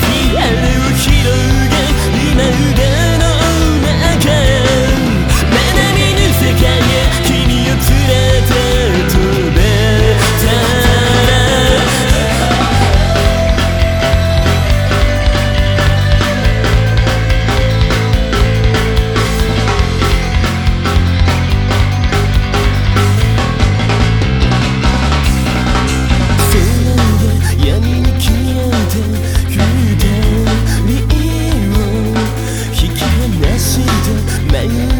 フィアレを広げ今 Yeah, you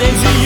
You.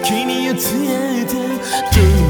君を連れて